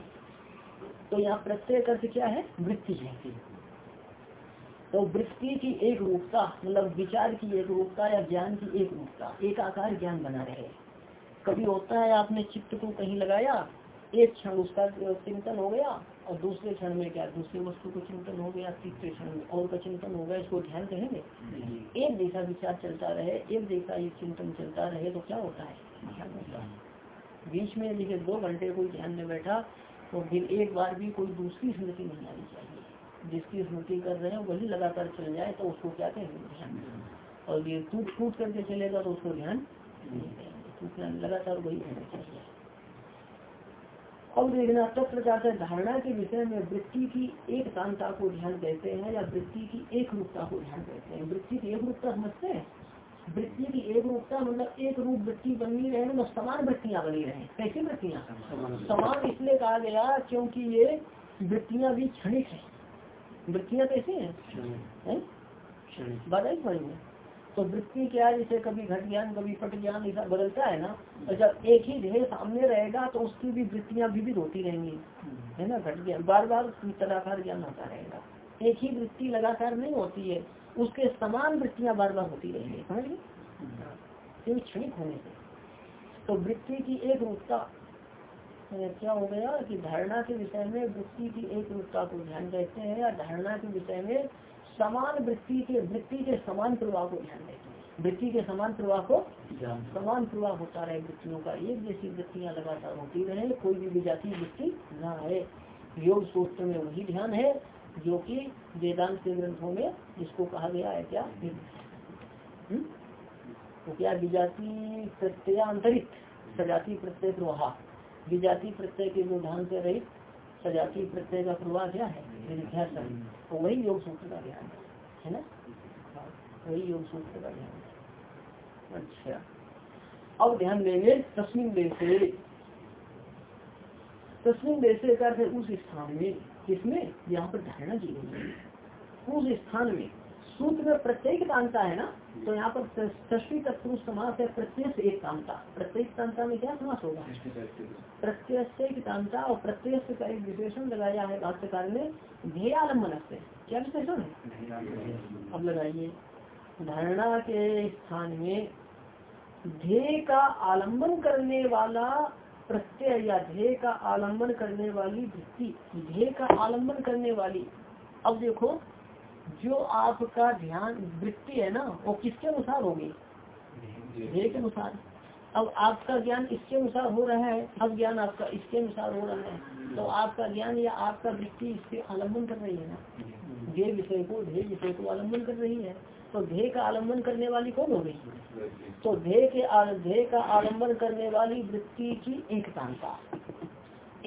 तो यहाँ प्रत्येक अर्थ क्या है? वृत्ति है। तो वृत्ति की एक रूपता मतलब विचार की एक रूपता या ज्ञान की एक रूपता एक आकार ज्ञान बना रहे। कभी होता है आपने चित्त को कहीं लगाया एक क्षण उसका चिंतन हो गया और दूसरे क्षण में क्या दूसरे वस्तु को चिंतन हो गया तीसरे क्षण में और का चिंतन हो गया इसको ध्यान कहेंगे? एक जैसा विचार चलता रहे एक जैसा ये चिंतन चलता रहे तो क्या होता है? ध्यान होता है। बीच में जैसे दो घंटे कोई ध्यान में बैठा तो फिर एक बार भी कोई दूसरी स्मृति नहीं आनी चाहिए। जिसकी स्मृति कर रहे हैं वही लगातार चल जाए तो उसको क्या कहेंगे? और ये टूट टूट करके चलेगा तो उसको ध्यान लगातार वही रहना चाहिए। अब देखना तब प्रकार से धारणा के विषय में वृत्ति की एक कांता को ध्यान देते हैं या वृत्ति की एक रूपता को ध्यान देते हैं? वृत्ति की एक रूपता समझते हैं? वृत्ति की एक रूपता मतलब एक रूप वृत्ति बनी रहे मतलब समान वृत्तियाँ बनी रहे। कैसी वृत्तियाँ? समान इसलिए कहा गया क्योंकि ये वृत्तियाँ भी क्षणिक है। वृत्तियाँ कैसी है? समझ में तो वृत्ति क्या है जैसे कभी घट ज्ञान कभी पट ज्ञान ऐसा बदलता है ना? और जब एक ही ध्येय सामने रहेगा तो उसकी भी वृत्तियाँ विविध होती रहेंगी। है ना? घट ज्ञान। बार बार तदाकार ज्ञान होता रहेगा। एक ही वृत्ति लगातार नहीं होती है। उसके समान वृत्तियाँ बार बार होती रहेंगी। समझ ली क्षणिक होने से। तो वृत्ति की एक रूपता क्या हो गया कि धारणा के विषय में वृत्ति की एक रूपता को ध्यान देते हैं या धारणा के विषय में समान वृत्ति के वृत्ति के समान प्रवाह को ध्यान देते हैं? वृत्ति के समान प्रवाह को समान प्रवाह होता रहे वृत्तियों का। एक जैसी वृत्तियाँ लगातार होती रहे कोई भी विजाती वृत्ति न है योग सूत्र में वही ध्यान है जो कि वेदांत के ग्रंथों में जिसको कहा गया है। क्या? हम्म? तो क्या विजाति प्रत्ययांतरित सजाती प्रत्यय प्रवाह। विजाति प्रत्यय के ध्यान से रहित सजाती प्रत्यय का प्रवाह क्या है? तो वही योग सूत्र का ज्ञान है ना? वही योग सूत्र का है। अच्छा। अब ध्यान देंगे तस्मिन देशे। तस्मिन देशे का उस स्थान में, किसमें? यहाँ पर धारणा की गई उस स्थान में। सूत्र में प्रत्येक कांता है ना तो यहाँ पर षष्टी तत्व समास है प्रत्यक्ष एक कांता प्रत्येक कांता में क्या समास होगा? प्रत्यक्ष कांता और प्रत्यक्ष का एक विशेषण लगाया है भाष्यकार ने ध्येयालंबन से। क्या विशेषण है? अब लगाइए। धारणा के स्थान में ध्येय का आलंबन करने वाला प्रत्यय या ध्येय का आलंबन करने वाली वृत्ति ध्येय का आलंबन करने वाली अब देखो जो आपका ध्यान वृत्ति है ना वो किसके अनुसार होगी? ध्येय के अनुसार। अब आपका ज्ञान इसके अनुसार हो रहा है अब ज्ञान आपका इसके अनुसार हो रहा है तो आपका ज्ञान या आपका वृत्ति इसके आलंबन कर रही है ना? ध्येय विषय को ध्येय विषय को आलंबन कर रही है तो ध्येय का आलंबन करने वाली कौन हो गई? तो ध्येय के ध्येय का आलंबन करने वाली वृत्ति की एकतांता।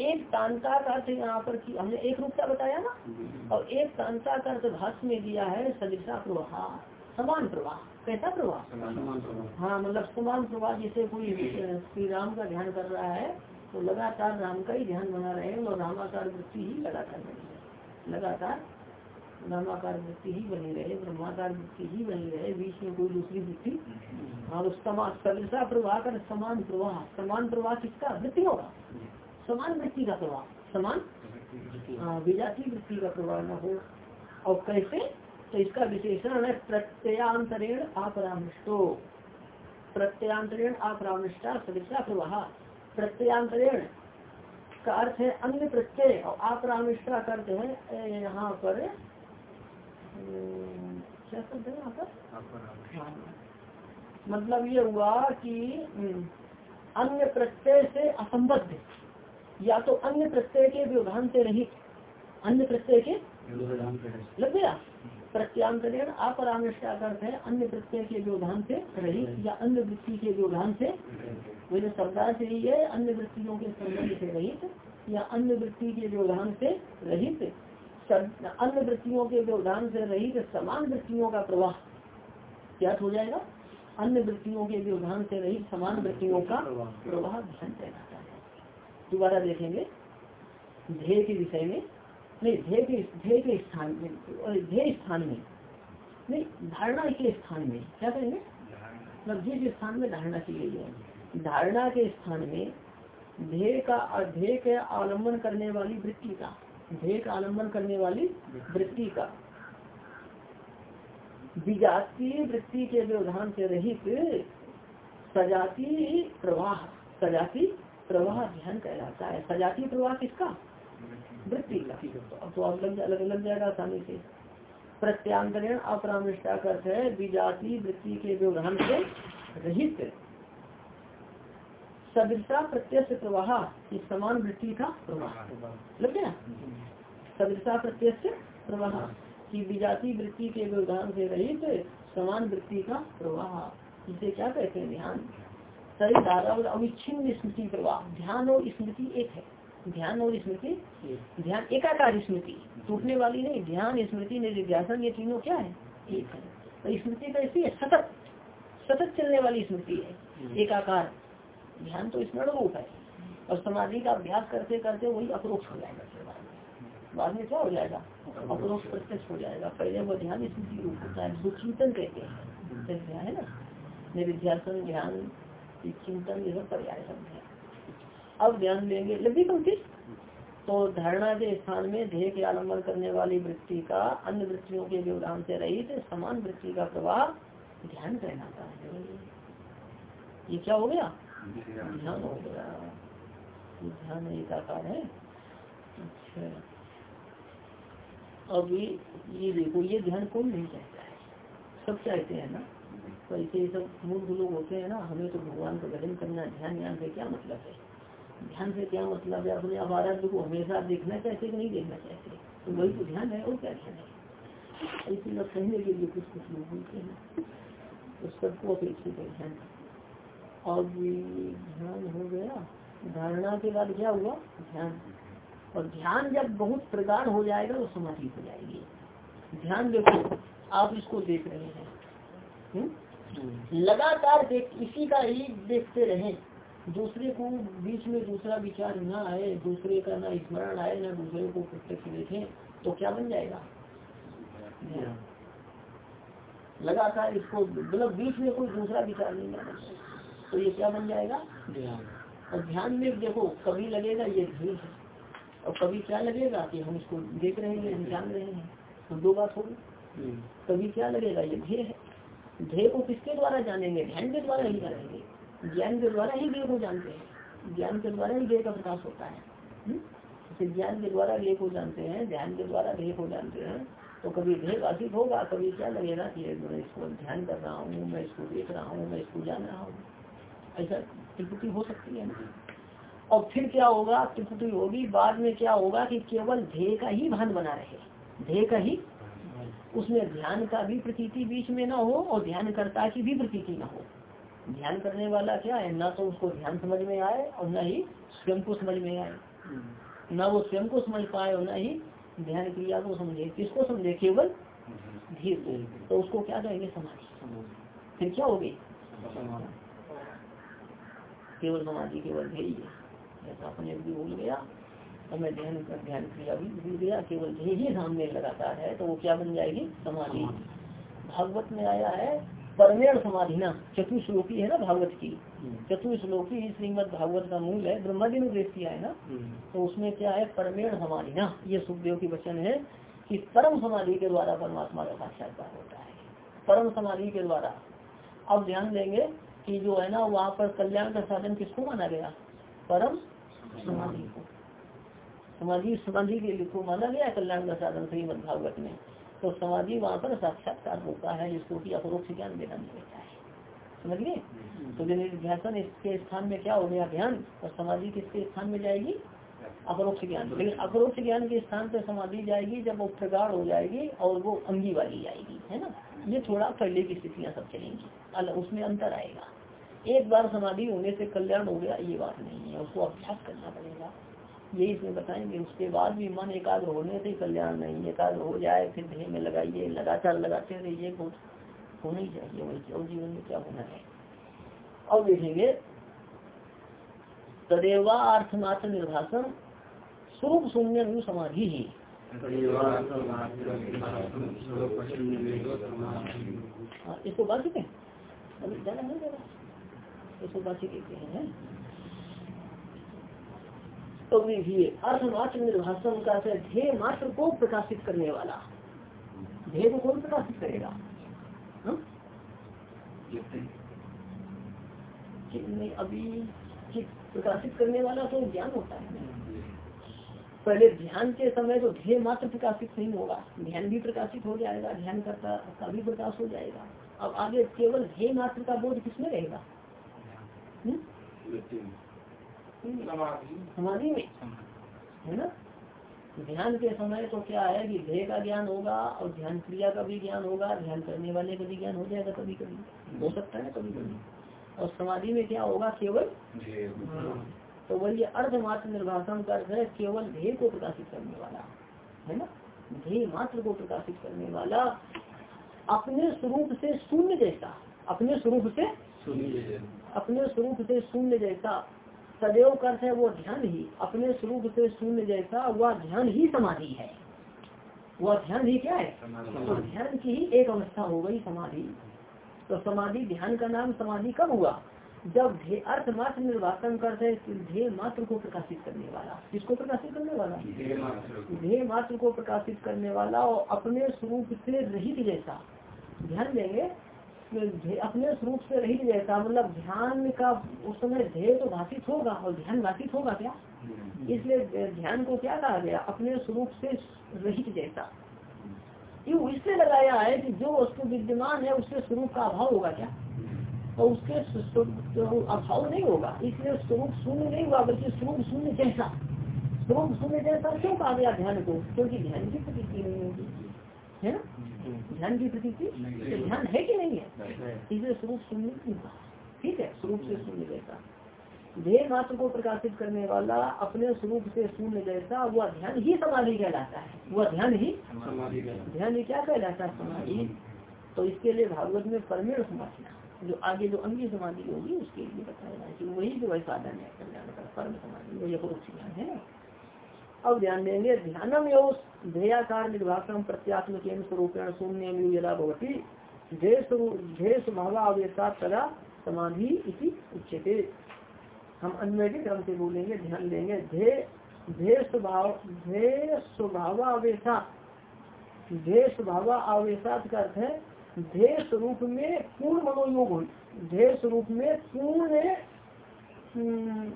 एक तांता का अर्थ यहाँ पर की हमने एक रूपता बताया ना? और एक तांता का अर्थ भाष्य में दिया है सदृशा प्रवाह समान प्रवाह कैसा प्रवाह? हाँ मतलब समान प्रवाह जैसे कोई श्री राम का ध्यान कर रहा है तो लगातार राम का ही ध्यान बना रहे हैं और रामाकार वृत्ति ही लगातार बनी रहे। लगातार रामाकार वृत्ति ही बनी रहे ब्रह्माकार वृत्ति ही बनी रहे बीच में कोई दूसरी वृत्ति। और समान सदृशा प्रवाह कर समान प्रवाह समान प्रवाह किसका? वृत्ति होगा समान वृत्ति का प्रभाव समान? हाँ, विजाति वृत्ति का प्रभाव न हो। और कैसे? तो इसका विशेषण है प्रत्ययांतरेण अपरामृष्टो प्रत्ययांतरेण अपरामृष्टा सदृशा प्रवाह। प्रत्ययांतरेण का अर्थ है अन्य प्रत्यय और अपरामृष्टा का अर्थ है यहाँ पर क्या शब्द है यहाँ पर? हाँ। मतलब ये हुआ कि अन्य प्रत्यय से असंबद्ध या तो अन्य प्रत्यय के व्यवधान से रहित अन्य प्रत्यय के लग गया? प्रत्यांतरण अपरामृष्टा अर्थ है अन्य प्रत्यय के व्यवधान से रहित या अन्य वृत्ति के व्यवधान से? वैसे शब्दा से ही है अन्य वृत्तियों के संबंध से रहित या अन्य वृत्ति के व्यवधान से रहित? अन्य वृत्तियों के व्यवधान से रहित समान वृत्तियों का प्रवाह क्या हो जाएगा। अन्य वृत्तियों के व्यवधान से रहित समान वृत्तियों का प्रवाह ध्यान देना दोबारा देखेंगे। ध्येय के विषय में नहीं ध्येय के ध्येय के स्थान में ध्येय स्थान में नहीं धारणा के स्थान में क्या कहेंगे मतलब ध्येय के स्थान में धारणा की गई है। धारणा के स्थान में ध्येय का ध्येय के आलंबन करने वाली वृत्ति का ध्येय का आलंबन करने वाली वृत्ति का। विजातीय वृत्ति के व्यवधान से रहित सजाती प्रवाह सजाती प्रवाह ध्यान कहलाता है। सजाती प्रवाह किसका? वृत्ति का। तो आप लग अलग लग जाएगा आसानी से। प्रत्यांतरण अपरामृष्टा करते है, विजाति वृत्ति के व्यवधान से रहित। सदृशा प्रत्यक्ष प्रवाह, इस समान वृत्ति का प्रवाह। लग गया? सदृशा प्रत्यक्ष प्रवाह, की विजाति वृत्ति के व्यवधान से रहित समान वृत्ति का प्रवाह। इसे क्या कहते हैं? ध्यान। सही धारा और अविच्छिन्न स्मृति प्रवाह ध्यान और स्मृति एक है। ध्यान और स्मृति ध्यान एकाकार स्मृति। टूटने वाली नहीं, ध्यान, स्मृति निर्ध्यासन ये तीनों क्या है? एक है। तो स्मृति कैसी है सतत सतत चलने वाली स्मृति है। एकाकार। ध्यान तो स्मरण रूप है। और समाधि का अभ्यास करते करते वही अप्रोक्ष हो जाएगा। बाद में क्या हो जाएगा? अप्रोक्ष प्रत्यक्ष हो जाएगा। पहले वो ध्यान स्मृति रूप होता है सुचिंतन कहते हैं। है ना? निध्यासन ध्यान चिंतन ये सब पर्याय शब्द है। अब ध्यान देंगे, लंबी पंक्ति। तो धारणा के स्थान में ध्येय के आलंबन करने वाली वृत्ति का अन्य वृत्तियों के व्यवधान से रहित समान वृत्ति का प्रभाव ध्यान कहलाता है। ये क्या हो गया? ध्यान हो गया। ध्यान एक आकार है। अच्छा। अब ये देखो, ये ध्यान कौन नहीं चाहता है? सब चाहते हैं ना? तो ऐसे सब मूर्ख लोग होते हैं ना, हमें तो भगवान का भजन करना ध्यान ध्यान से क्या मतलब है? ध्यान से क्या मतलब है? अपने आराध्य को हमेशा देखना चाहते कि नहीं देखना चाहते? तो वही तो ध्यान है, और क्या ध्यान है? ऐसी लोग कहने के लिए कुछ कुछ लोग बोलते हैं। तो सबको अपेक्षित है ध्यान। और ध्यान हो गया। धारणा के बाद क्या हुआ? ध्यान। और ध्यान जब बहुत प्रगाढ़ हो जाएगा तो समाधि हो जाएगी। ध्यान देखो, आप इसको देख रहे हैं। हुँ? लगातार देख इसी का ही देखते रहे। दूसरे को बीच में दूसरा विचार न आए दूसरे का ना स्मरण आए ना दूसरे को प्रत्यक्ष देखें तो क्या बन जाएगा? लगातार इसको मतलब बीच में कोई दूसरा विचार नहीं आना तो ये क्या बन जाएगा? और ध्यान में देखो कभी लगेगा ये धीर है। और कभी क्या लगेगा कि हम इसको देख रहे हैं हम जान रहे हैं? तो दो बात होगी। हम्म। कभी क्या लगेगा ये ध्येय है। ध्येय को किसके द्वारा जानेंगे? ध्यान के द्वारा ही जानेंगे। ज्ञान के द्वारा ही ध्येय को जानते हैं। ज्ञान के द्वारा ही ध्येय का प्रकाश होता है। हम्म। ज्ञान के द्वारा ध्येय को जानते हैं ध्यान के द्वारा ध्येय को जानते हैं तो कभी ध्येय बाधित होगा, कभी क्या लगेगा कि मैं इसको ध्यान कर रहा हूँ, मैं इसको देख रहा हूँ, मैं इसको जान रहा हूँ। ऐसा त्रिपुटी हो सकती है ना? और फिर क्या होगा? त्रिपुटी होगी। बाद में क्या होगा कि केवल ध्येय का ही भान बना रहे। ध्येय का ही उसमें ध्यान का भी प्रतीति बीच में ना हो और ध्यान करता की भी प्रतीति ना हो। ध्यान करने वाला क्या है? ना तो उसको ध्यान समझ में आए और न ही स्वयं को समझ में आए। न वो स्वयं को समझ पाए और न ही ध्यान क्रिया को समझे। किसको समझे? केवल धीर को। तो उसको क्या कहेंगे? समाधि। फिर क्या होगी केवल समाधि केवल ध्येय ऐसा अपने भी भूल गया। और मैं ध्यान कर ध्यान क्रिया भी भूल गया केवल ध्येय ही सामने लगातार है तो वो क्या बन जाएगी? समाधि। भागवत में आया है परमेण समाधि ना चतुश्लोकी है ना भागवत की। चतुश्लोकी श्रीमद भागवत का मूल है ब्रह्मा जी ने उपदेश किया है ना। तो उसमें क्या है? परमेण समाधि ना ये सुखदेव की वचन है कि परम समाधि के द्वारा परमात्मा का साक्षात्कार होता है। परम समाधि के द्वारा। अब ध्यान देंगे कि जो है ना वहाँ पर कल्याण का साधन किसको माना गया? परम समाधि को। समाधि समाधि के लिए को माना गया कल्याण का साधन सही भागवत में तो समाधि वहाँ पर साक्षात्कार होता है जिसको कि अपरोक्ष ज्ञान देना नहीं रहता है। समझ गए? तो ध्यान इसके स्थान में क्या हो गया? ध्यान और समाधि किसके स्थान में जाएगी? अपरोक्ष ज्ञान। लेकिन अपरोक्ष ज्ञान के स्थान पर समाधि जाएगी जब वो प्रगाढ़ हो जाएगी और वो अंगी वाली जाएगी है ना? ये थोड़ा पहले की स्थितियाँ सब चलेंगी। अलग उसमें अंतर आएगा। एक बार समाधि होने से कल्याण हो गया ये बात नहीं है। उसको अभ्यास करना पड़ेगा। यही इसमें बताएँगे। उसके बाद भी मन एकाग्र होने से कल्याण नहीं एकाग्र हो जाए फिर ध्येय में लगाइए लगातार लगाते रहिए बहुत होना ही चाहिए वही और जीवन में क्या होना है। अब देखेंगे तदेवा अर्थमात्र निर्भाषण स्वरूप शून्य समाधि ही। हाँ, इसको बात है। नहीं जाना इसको बात कहते हैं। तो देखिए अर्थमात्र निर्भाषण का ध्येय मात्र को प्रकाशित करने वाला। ध्येय को कौन प्रकाशित करेगा? हाँ? नहीं अभी प्रकाशित करने वाला तो ज्ञान होता है। पहले ध्यान के समय तो ध्येय मात्र प्रकाशित नहीं होगा। ध्यान भी प्रकाशित हो जाएगा ध्यान करता का भी प्रकाश हो जाएगा। अब आगे केवल ध्येय मात्र का बोध किसमें रहेगा? हम्म? समाधि। में है ना? ध्यान के समय तो क्या है कि ध्येय का ज्ञान होगा और ध्यान क्रिया का भी ज्ञान होगा ध्यान करने वाले का भी ज्ञान हो जाएगा कभी कभी हो सकता है कभी कभी और समाधि में क्या होगा? केवल हाँ। तो वही अर्ध मात्र निर्वासन कर है केवल ध्येय को प्रकाशित करने वाला। है ना? ध्येय मात्र को प्रकाशित करने वाला अपने स्वरूप से शून्य जैसा अपने स्वरूप से अपने स्वरूप से शून्य जैसा। सदैव करते है वो ध्यान ही अपने स्वरूप से शून्य जैसा वह ध्यान ही समाधि है। वह ध्यान ही क्या है? तो ध्यान की ही एक अवस्था हो गई समाधि। तो समाधि ध्यान का नाम समाधि कब हुआ? जब अर्थ मात्र निर्वाचन करते ध्येय मात्र को प्रकाशित करने वाला। किसको प्रकाशित करने वाला? ध्येय मात्र को प्रकाशित करने वाला और अपने स्वरूप से रहित जैसा। ध्यान देंगे अपने स्वरूप से रहित जैसा मतलब ध्यान का उस समय ध्येय तो भाषित होगा और ध्यान भाषित होगा क्या? हम्म। इसलिए ध्यान को क्या कहा गया? अपने स्वरूप से रहित जैसा। क्यों? इससे लगाया है कि जो वस्तु विद्यमान है उसके स्वरूप का अभाव होगा क्या? तो उसके अभाव नहीं होगा। इसलिए स्वरूप शून्य नहीं हुआ बल्कि स्वरूप शून्य जैसा। स्वरूप शून्य जैसा क्यों कहा गया ध्यान को? क्योंकि ध्यान की प्रकृति नहीं होगी। है ना? ध्यान की प्रतीति? तो ध्यान है कि नहीं है? इसलिए स्वरूप शून्य ठीक है? स्वरूप से शून्य जैसा। ध्येय मात्र को प्रकाशित करने वाला अपने स्वरूप से शून्य जैसा वह ध्यान ही समाधि कहलाता है। वह ध्यान ही समाधि ध्यान ही क्या कहलाता है? समाधि। तो इसके लिए भागवत में परमेण समाधि जो आगे जो अंगी समाधि होगी उसके लिए बताया कि वही जो है साधन है कल्याण का परम समाधि यथोक्त ज्ञान है। अब ध्यान देंगे ध्यानम यो ध्येयाकार निर्भाषण प्रत्यात्म के स्वरूपेण शून्य यदा भवती ध्येय स्वभाव तदा समाधि इति उच्यते। हम अन्वय के क्रम से बोलेंगे ध्यान देंगे। स्वभाव का अर्थ है ध्येय स्वरूप में पूर्ण मनोयोग हो ध्येय स्वरूप में पूर्ण हम्म,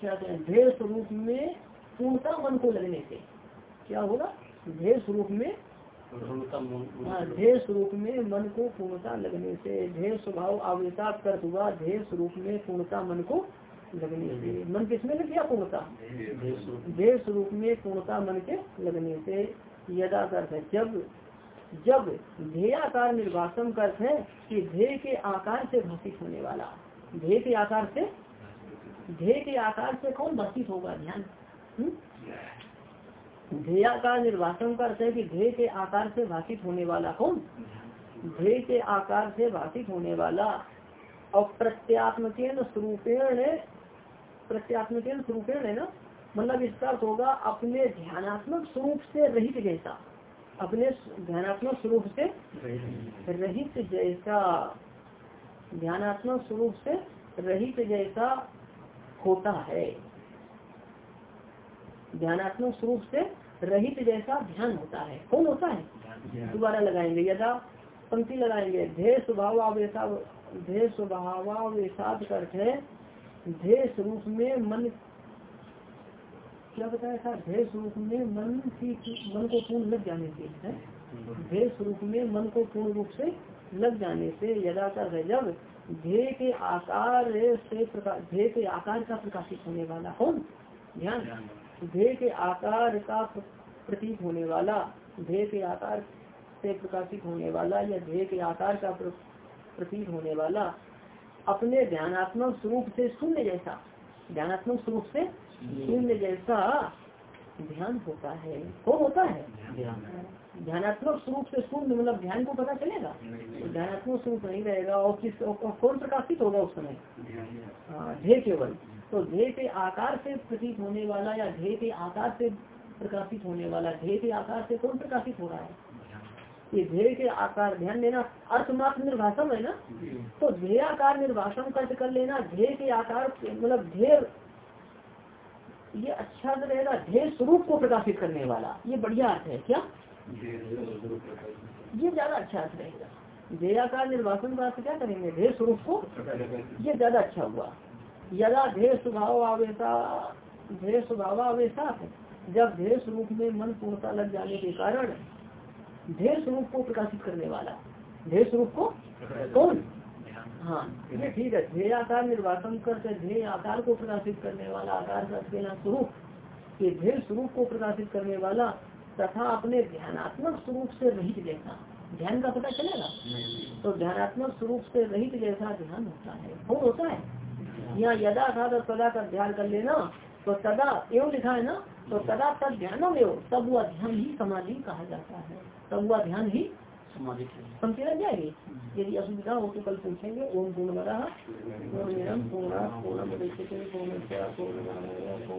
क्या कहते हैं? ध्येय स्वरूप में पूर्णता मन को लगने से। क्या होगा ध्येय स्वरूप में? हाँ ध्येय स्वरूप में मन को पूर्णता लगने से। ध्येय स्वभाव आवृता कर हुआ ध्येय स्वरूप में पूर्णता मन को लगने से। मन किसमें लग गया पूर्णता? ध्येय स्वरूप में। पूर्णता मन के लगने से। यदा अर्थ है जब जब ध्येयाकार निर्वासन अर्थ है कि ध्येय के आकार से भाषित होने वाला। ध्येय के आकार से? ध्येय के आकार से कौन भाषित होगा? ध्यान। ध्येया का निर्वासन का अर्थ है कि ध्येय के आकार से भाषित होने वाला कौन? ध्येय के आकार से भाषित होने वाला और स्वरूपेण प्रत्यात्मकेन स्वरूपेण है ना? मतलब इसका अर्थ होगा अपने ध्यानात्मक स्वरूप से रहित जैसा। अपने ध्यानात्मक स्वरूप से रहित जैसा। ध्यानात्मक स्वरूप से रहित जैसा होता है। ध्यानात्मक स्वरूप से रहित जैसा ध्यान होता है। कौन होता है? दोबारा लगाएँगे। यदा पंक्ति लगाएँगे। ध्येय स्वभाव आवेशा ध्येय स्वभावावेशाद करते ध्येय स्वरूप में मन क्या बताया था? ध्येय स्वरूप में मन की मन को पूर्ण लग जाने से है? ध्येय स्वरूप में मन को पूर्ण रूप से लग जाने से यदा कर है जब ध्येय के आकार से प्रकाश ध्येय के आकार का प्रकाशित होने वाला कौन? ध्यान ध्येय के आकार का प्रतीक होने वाला ध्येय के आकार से प्रकाशित होने वाला या ध्येय के आकार का प्रतीक होने वाला अपने ध्यानात्मक स्वरूप से शून्य जैसा ध्यानात्मक स्वरूप से शून्य जैसा ध्यान होता है। कौन होता है? ध्यानात्मक स्वरूप से शून्य मतलब ध्यान को पता चलेगा? तो ध्यानात्मक स्वरूप नहीं रहेगा और किस कौन प्रकाशित होगा उस समय? हाँ ध्येय केवल। तो ध्येय के आकार से प्रतीत होने वाला या ध्येय के आकार से प्रकाशित होने वाला, ध्येय के आकार से कौन प्रकाशित हो रहा है? ये ध्येय के आकार, ध्यान देना, अर्थमात्र निर्भाषण है ना? तो ध्येय आकार निर्भाषण कर कर लेना, ध्येय के आकार मतलब ध्येय, ये अच्छा रहेगा, ध्येय स्वरूप को प्रकाशित करने वाला, ये बढ़िया अर्थ है क्या? ये ज़्यादा अच्छा अर्थ रहेगा। ध्येयाकार निर्वाचन का अर्थ क्या करेंगे? ध्येय स्वरूप को? ये ज़्यादा अच्छा हुआ। यदा ध्येय स्वभाव आवेशा ध्येय स्वभाव आवेशा जब ध्येय स्वरूप में मन पूर्णता लग जाने के कारण ध्येय स्वरूप को प्रकाशित करने वाला ध्येय स्वरूप को कौन? हाँ ये ठीक है ध्येय आकार निर्वाचन करके ध्येय आकार को प्रकाशित करने वाला आकार का देना स्वरूप ये ध्येय स्वरूप को प्रकाशित करने वाला तथा अपने ध्यानात्मक स्वरूप से रहित जैसा ध्यान का पता चलेगा? तो ध्यानात्मक स्वरूप से रहित जैसा ध्यान होता है कौन होता है? यहाँ यदा था तो सदा का ध्यान कर लेना तो सदा एवं लिखा है ना तो सदा तक ध्यानम एवं तब वह ध्यान ही समाधि कहा जाता है। तब वह ध्यान ही समझे लग जाएगी। यदि असुविधा हो तो कल पूछेंगे। ओम पूर्ण पूर्ण पूर्ण पूर्ण पूर्ण